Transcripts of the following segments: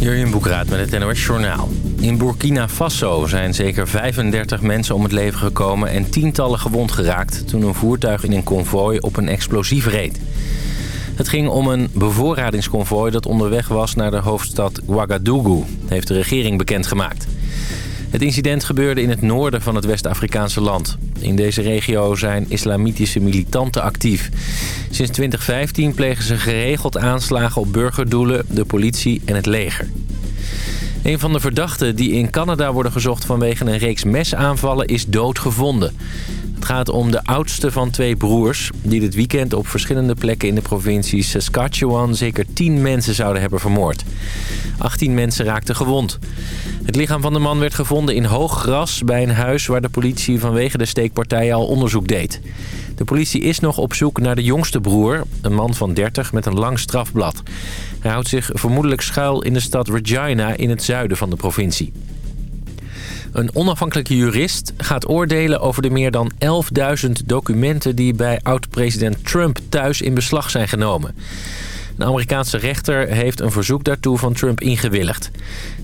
Jurjen Boekraat met het NOS Journaal. In Burkina Faso zijn zeker 35 mensen om het leven gekomen... en tientallen gewond geraakt toen een voertuig in een konvooi op een explosief reed. Het ging om een bevoorradingskonvooi dat onderweg was naar de hoofdstad Ouagadougou... heeft de regering bekendgemaakt. Het incident gebeurde in het noorden van het West-Afrikaanse land. In deze regio zijn islamitische militanten actief. Sinds 2015 plegen ze geregeld aanslagen op burgerdoelen, de politie en het leger. Een van de verdachten die in Canada worden gezocht vanwege een reeks mesaanvallen is doodgevonden. Het gaat om de oudste van twee broers... die dit weekend op verschillende plekken in de provincie Saskatchewan... zeker 10 mensen zouden hebben vermoord. 18 mensen raakten gewond. Het lichaam van de man werd gevonden in hoog gras... bij een huis waar de politie vanwege de steekpartij al onderzoek deed. De politie is nog op zoek naar de jongste broer... een man van 30 met een lang strafblad. Hij houdt zich vermoedelijk schuil in de stad Regina... in het zuiden van de provincie. Een onafhankelijke jurist gaat oordelen over de meer dan 11.000 documenten... die bij oud-president Trump thuis in beslag zijn genomen. Een Amerikaanse rechter heeft een verzoek daartoe van Trump ingewilligd.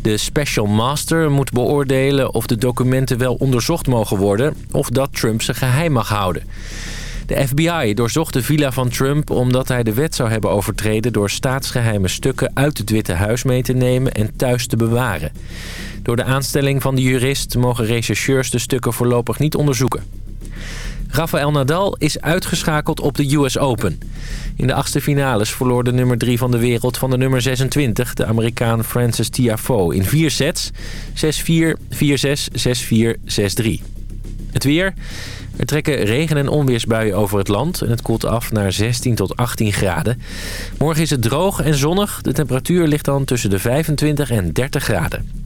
De special master moet beoordelen of de documenten wel onderzocht mogen worden... of dat Trump ze geheim mag houden. De FBI doorzocht de villa van Trump omdat hij de wet zou hebben overtreden... door staatsgeheime stukken uit het Witte Huis mee te nemen en thuis te bewaren. Door de aanstelling van de jurist mogen rechercheurs de stukken voorlopig niet onderzoeken. Rafael Nadal is uitgeschakeld op de US Open. In de achtste finales verloor de nummer 3 van de wereld van de nummer 26... de Amerikaan Francis Tiafoe in vier sets. 6-4, 4-6, 6-4, 6-3. Het weer... Er trekken regen- en onweersbuien over het land en het koelt af naar 16 tot 18 graden. Morgen is het droog en zonnig. De temperatuur ligt dan tussen de 25 en 30 graden.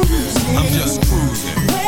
I'm just cruising.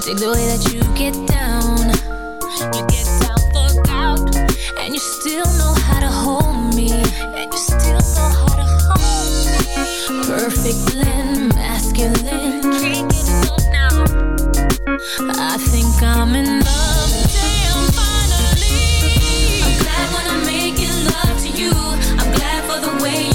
dig the way that you get down. You get down for doubt, and you still know how to hold me. And you still know how to hold me. Perfect blend, masculine. Can't get now. I think I'm in love. Damn, finally. I'm glad when I'm making love to you. I'm glad for the way.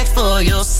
Out.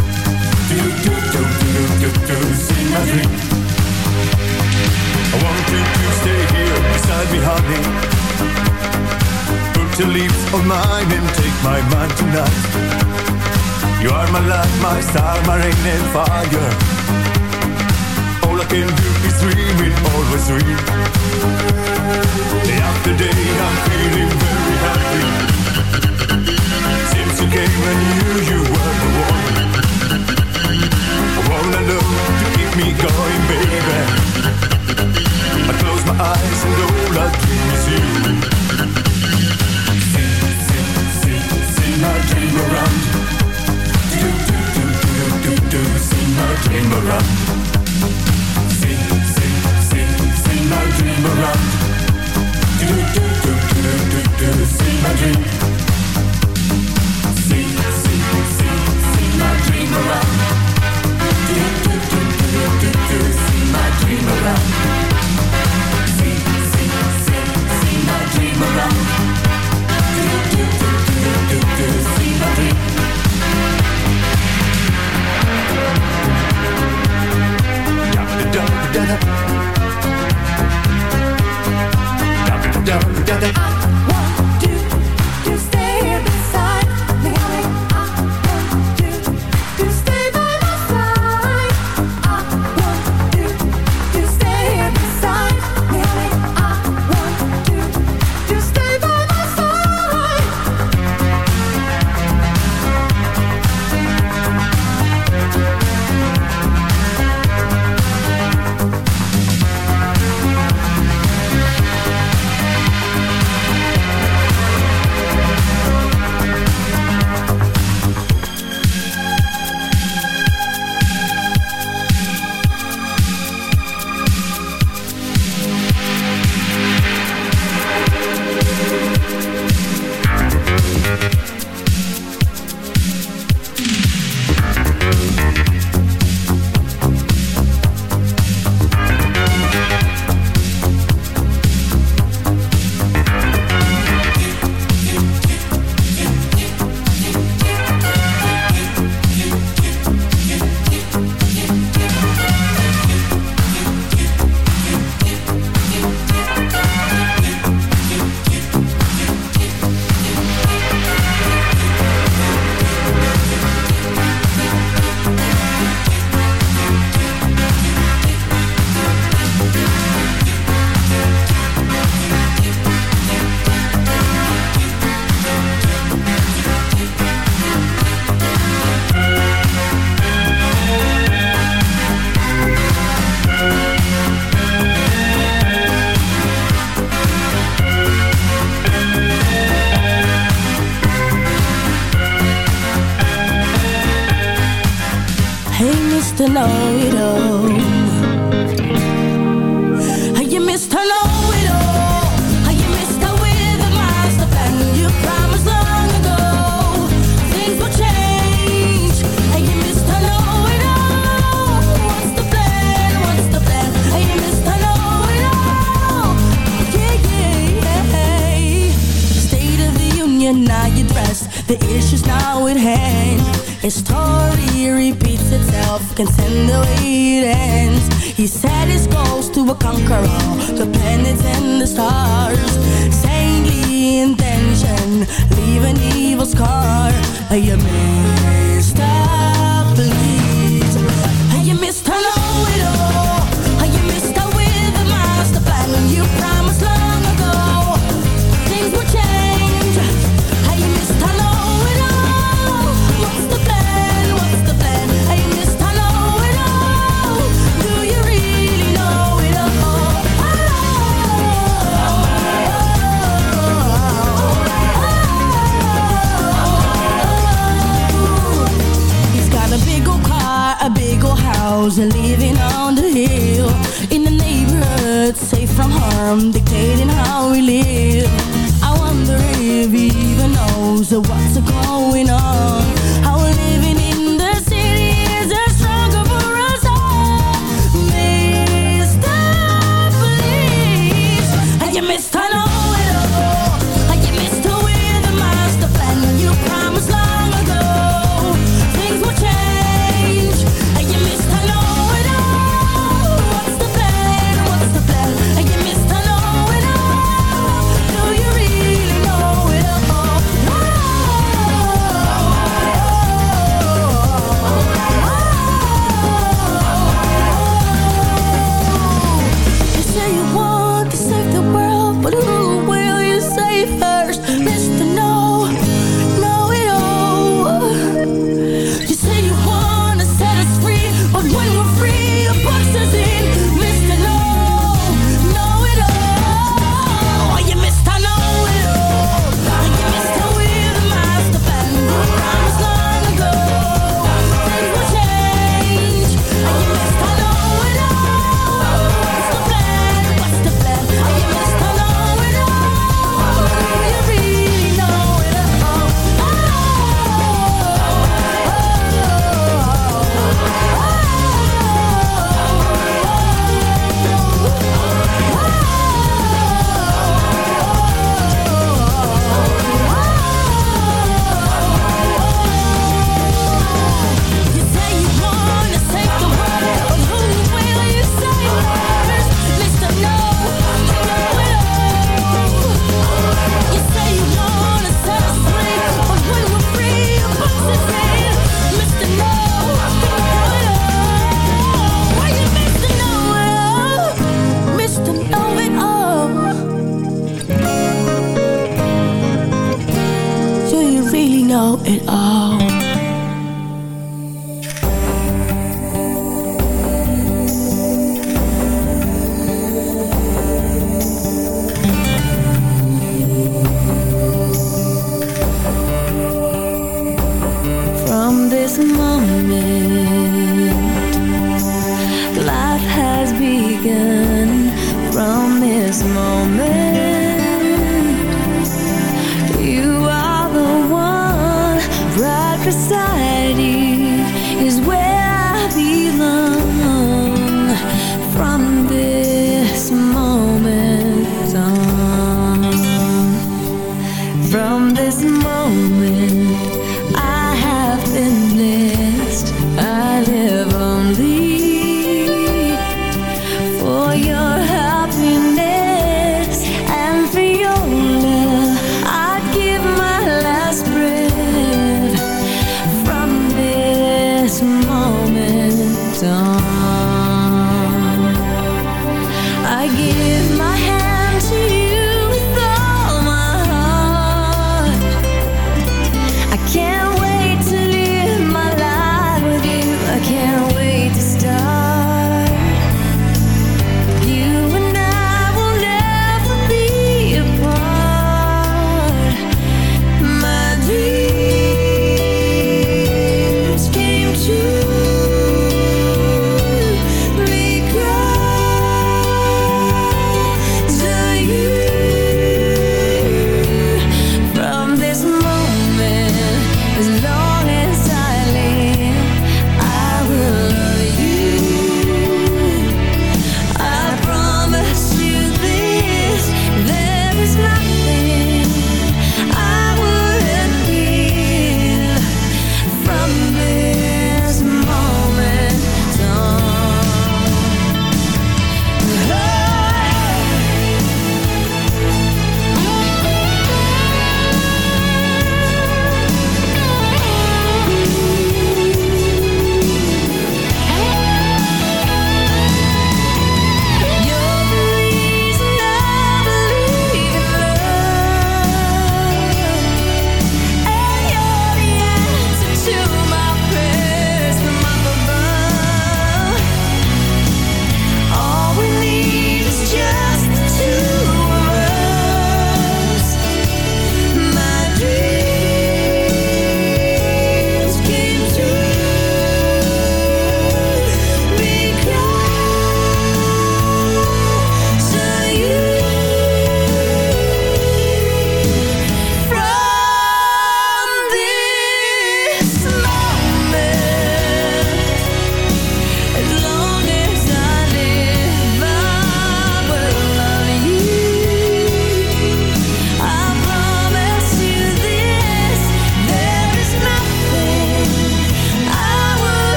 do do do do do do do, see my dream. I want you to stay here beside me, honey. Put your leaves on mine and take my mind tonight. You are my light, my star, my rain and fire. All I can do is dream, it always dream.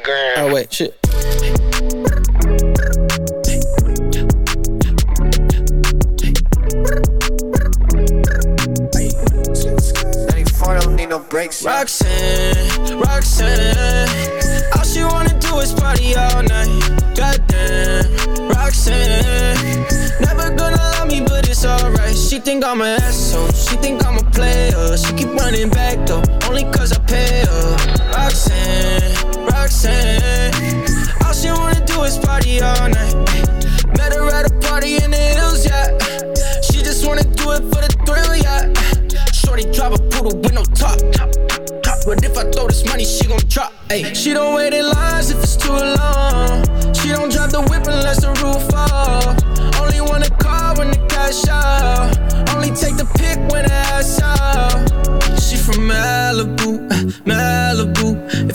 The gram. Oh wait, shit. no breaks. Roxanne, Roxanne, all she wanna do is party all night. Goddamn, Roxanne, never gonna love me, but it's alright. She think I'm an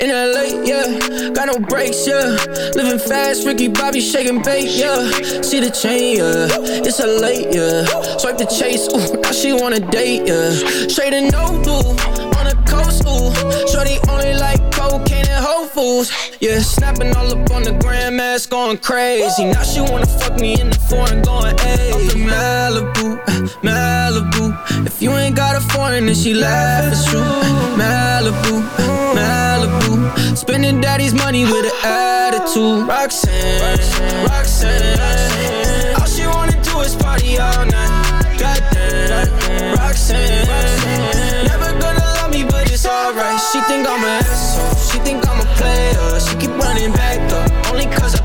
In LA, yeah, got no brakes, yeah. Living fast, Ricky Bobby shaking bait, yeah. See the chain, yeah. It's a late, yeah. Swipe the chase, ooh, now she wanna date, yeah. Straight and no blue, on the coast, ooh. Shorty only like cocaine and Whole Foods, yeah. Snapping all up on the grandmas, going crazy. Now she wanna fuck me in the foreign, going, in Malibu, Malibu. If you ain't got a foreign, then she laugh, it's true. Malibu, Malibu. Spending daddy's money with an attitude. Roxanne, Roxanne. All she wanna do is party all night. Goddamn. Roxanne. Never gonna love me, but it's alright. She think I'm an asshole. She think I'm a player. She keep running back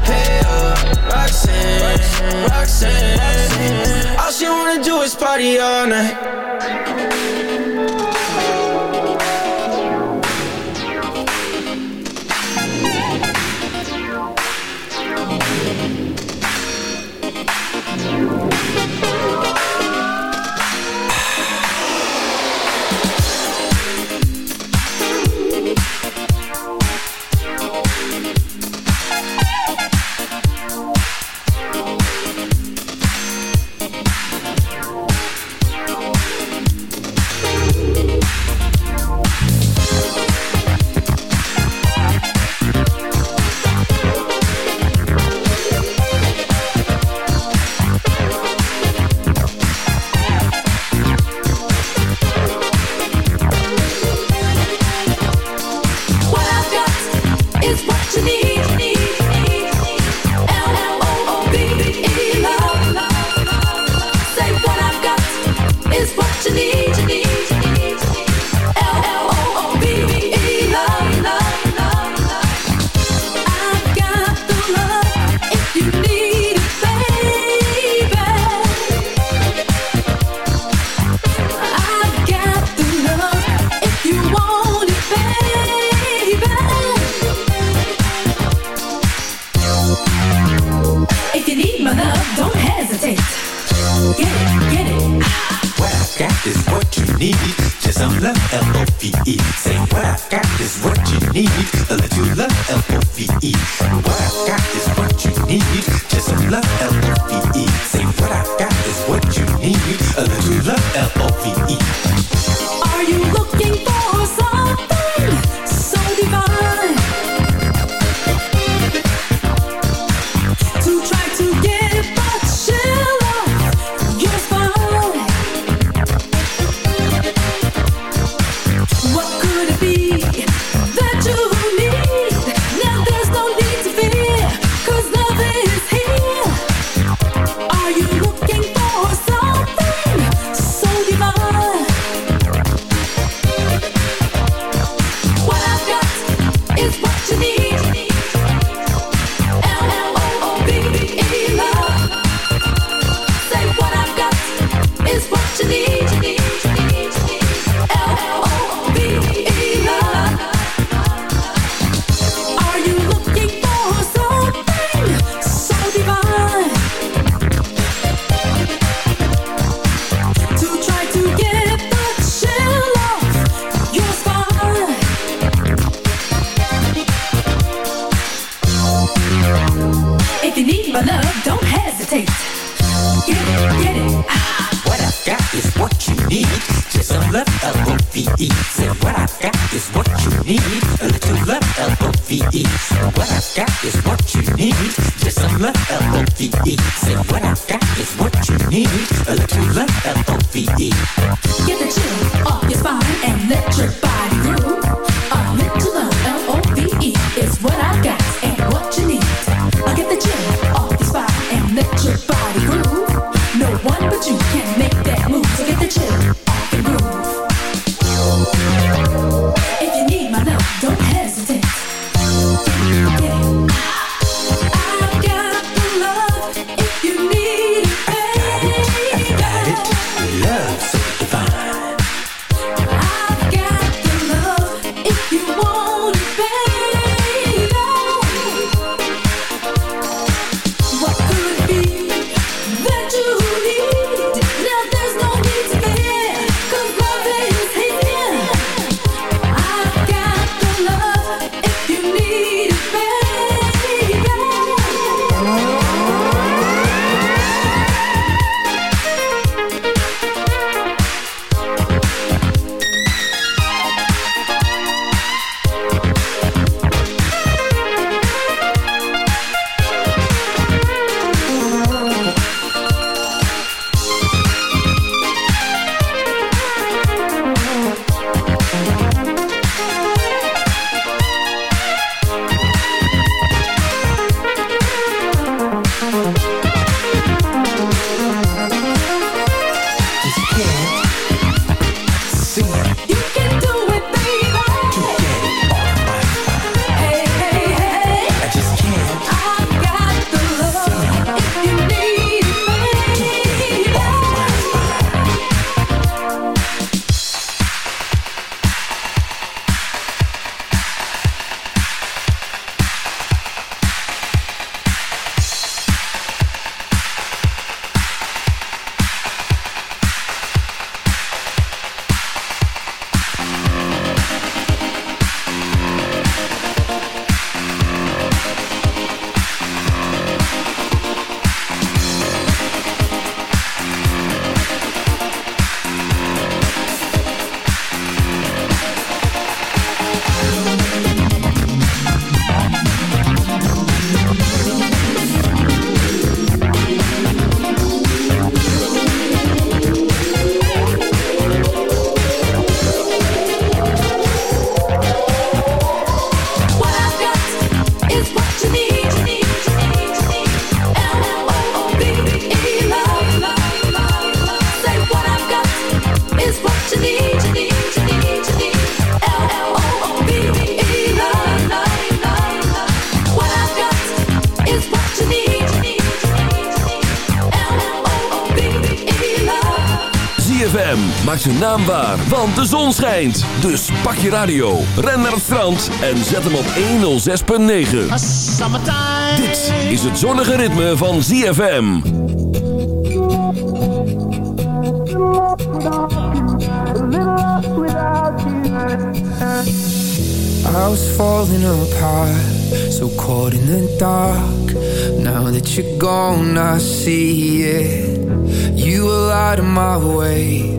cause I. Roxanne, Roxanne, Roxanne. All she wanna do is party all night. Maak zijn naam waar, want de zon schijnt. Dus pak je radio, ren naar het strand en zet hem op 106.9. Dit is het zonnige ritme van ZFM. I was falling apart, so caught in the dark. Now that you're gone, I see it. You were out of my way.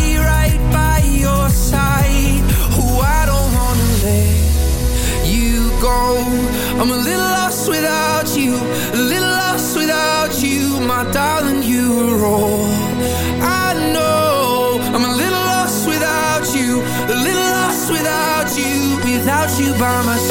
You're I know. I'm a little lost without you, a little lost without you, without you by my side.